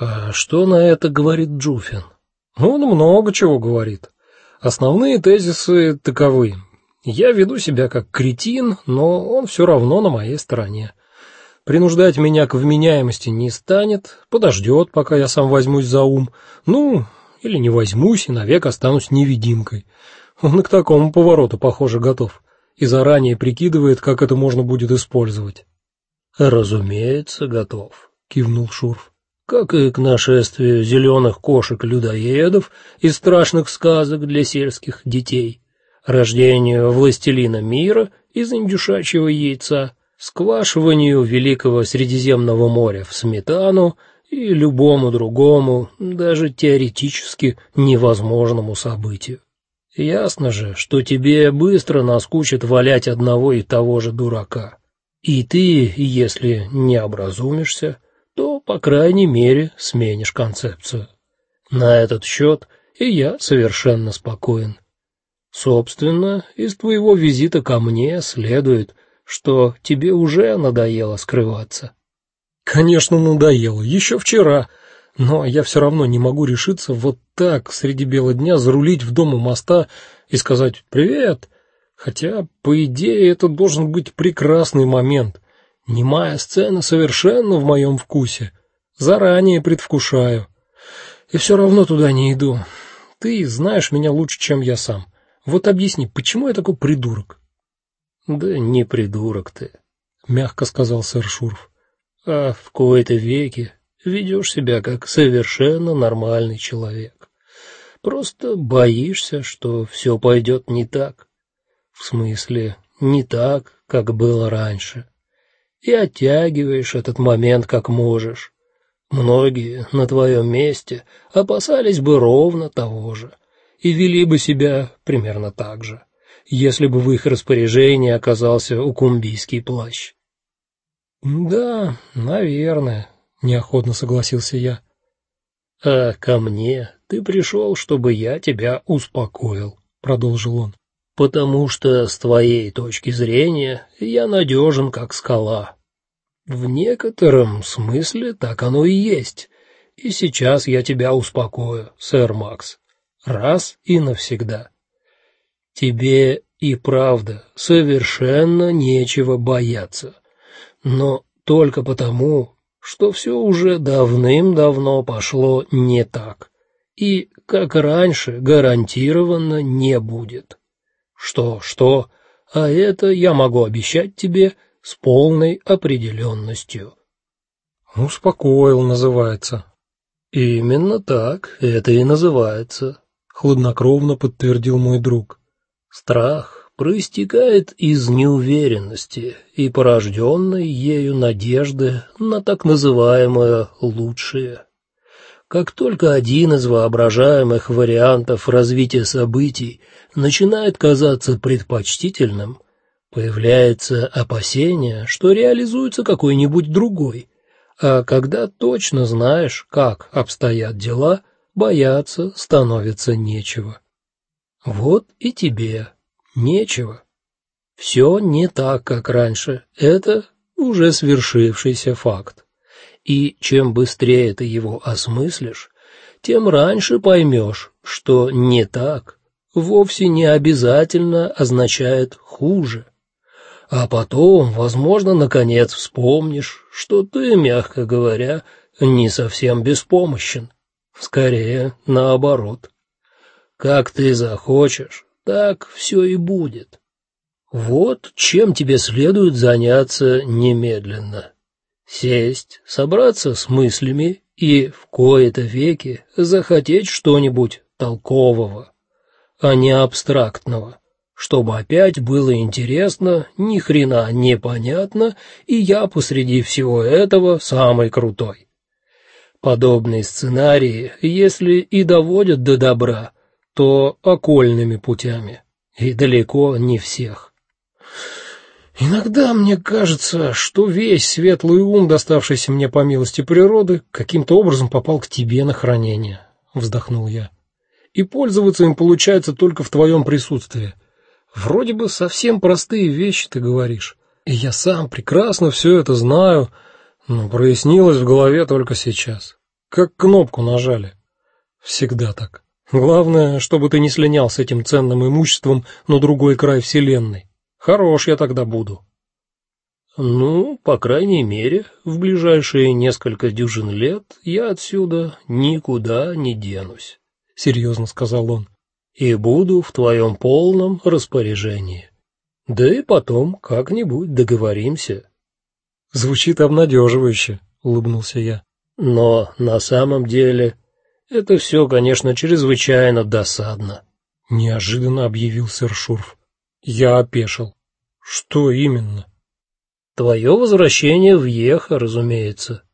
А что на это говорит Джуфин? Он много чего говорит. Основные тезисы таковы: я веду себя как кретин, но он все равно на моей стороне. Принуждать меня к вменяемости не станет, подождет, пока я сам возьмусь за ум. Ну, или не возьмусь и навек останусь невидимкой. Он к такому повороту, похоже, готов и заранее прикидывает, как это можно будет использовать. Разумеется, готов, кивнул Шурф. Как и к нашествию зеленых кошек-людоедов из страшных сказок для сельских детей, рождению властелина мира из индюшачьего яйца, сквашиванию великого Средиземного моря в сметану и любому другому, даже теоретически невозможному событию. Ясно же, что тебе быстро наскучит валять одного и того же дурака. И ты, если не образумишься, по крайней мере, сменишь концепцию. На этот счет и я совершенно спокоен. Собственно, из твоего визита ко мне следует, что тебе уже надоело скрываться. Конечно, надоело. Еще вчера но я все равно не могу решиться вот так среди бела дня зарулить в дом у моста и сказать «Привет!». Хотя, по идее, это должен быть прекрасный момент. Немая сцена совершенно в моем вкусе. Заранее предвкушаю. И все равно туда не иду. Ты знаешь меня лучше, чем я сам. Вот объясни, почему я такой придурок? Да не придурок ты, мягко сказал сэр Шурф. А в кои-то веки ведешь себя как совершенно нормальный человек. Просто боишься, что все пойдет не так. В смысле, не так, как было раньше. И оттягиваешь этот момент как можешь. Многие на твоем месте опасались бы ровно того же и вели бы себя примерно так же, если бы в их распоряжении оказался укумбийский плащ. Да, наверное, неохотно согласился я. А ко мне ты пришел, чтобы я тебя успокоил, продолжил он. Потому что с твоей точки зрения я надежен как скала. В некотором смысле так оно и есть. И сейчас я тебя успокою, сэр Макс, раз и навсегда. Тебе и правда совершенно нечего бояться, но только потому, что все уже давным-давно пошло не так, и, как раньше, гарантированно не будет. Что, что, а это я могу обещать тебе с полной определенностью. Успокоил, называется. Именно так, это и называется, хладнокровно подтвердил мой друг. Страх проистекает из неуверенности и порожденной ею надежды на так называемое лучшее. Как только один из воображаемых вариантов развития событий начинает казаться предпочтительным, появляется опасение, что реализуется какой-нибудь другой. А когда точно знаешь, как обстоят дела, бояться становится нечего. Вот и тебе нечего. Все не так, как раньше. Это уже свершившийся факт. И чем быстрее ты его осмыслишь, тем раньше поймешь, что не так вовсе не обязательно означает хуже. А потом, возможно, наконец вспомнишь, что ты, мягко говоря, не совсем беспомощен. Скорее, наоборот. Как ты захочешь, так все и будет. Вот чем тебе следует заняться немедленно. Сесть, собраться с мыслями и в кои-то веки захотеть что-нибудь толкового, а не абстрактного, чтобы опять было интересно, ни хрена не понятно, и я посреди всего этого самый крутой. Подобные сценарии, если и доводят до добра, то окольными путями, и далеко не всех. Иногда мне кажется, что весь светлый ум, доставшийся мне по милости природы, каким-то образом попал к тебе на хранение, вздохнул я. И пользоваться им получается только в твоем присутствии. Вроде бы совсем простые вещи ты говоришь. И я сам прекрасно все это знаю, но прояснилось в голове только сейчас. как кнопку нажали. Всегда так. Главное, чтобы ты не слинял с этим ценным имуществом на другой край вселенной. Хорош я тогда буду. Ну, по крайней мере, в ближайшие несколько дюжин лет я отсюда никуда не денусь, серьезно сказал он. И буду в твоем полном распоряжении. Да и потом как-нибудь договоримся. Звучит обнадеживающе, улыбнулся я. Но на самом деле это все, конечно, чрезвычайно досадно, неожиданно объявил сэр Шурф. Я опешил. Что именно? Твое возвращение в Еха, разумеется.